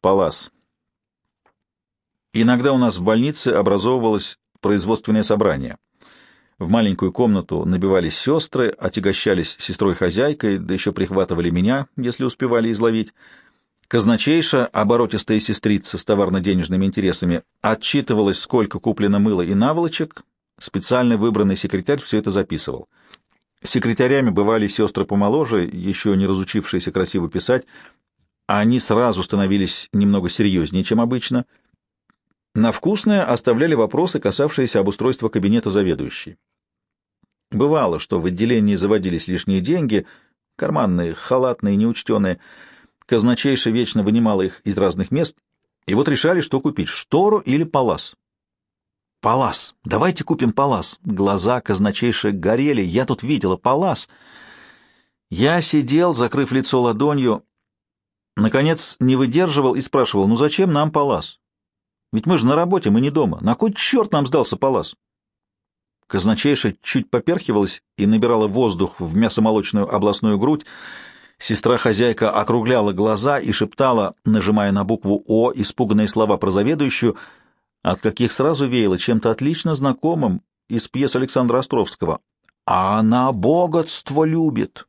Палас. Иногда у нас в больнице образовывалось производственное собрание. В маленькую комнату набивались сестры, отягощались сестрой-хозяйкой, да еще прихватывали меня, если успевали изловить. Казначейша, оборотистая сестрица с товарно-денежными интересами, отчитывалась, сколько куплено мыла и наволочек. Специально выбранный секретарь все это записывал. Секретарями бывали сестры помоложе, еще не разучившиеся красиво писать, они сразу становились немного серьезнее, чем обычно. На вкусное оставляли вопросы, касавшиеся обустройства кабинета заведующей. Бывало, что в отделении заводились лишние деньги, карманные, халатные, неучтенные. Казначейша вечно вынимала их из разных мест, и вот решали, что купить — штору или палас. «Палас! Давайте купим палас!» Глаза казначейши горели. «Я тут видела палас!» Я сидел, закрыв лицо ладонью. Наконец не выдерживал и спрашивал, «Ну зачем нам палас? Ведь мы же на работе, мы не дома. На кой черт нам сдался палас?» Казначейша чуть поперхивалась и набирала воздух в мясомолочную областную грудь. Сестра-хозяйка округляла глаза и шептала, нажимая на букву «О», испуганные слова про заведующую, от каких сразу веяло чем-то отлично знакомым из пьес Александра Островского. «А она богатство любит!»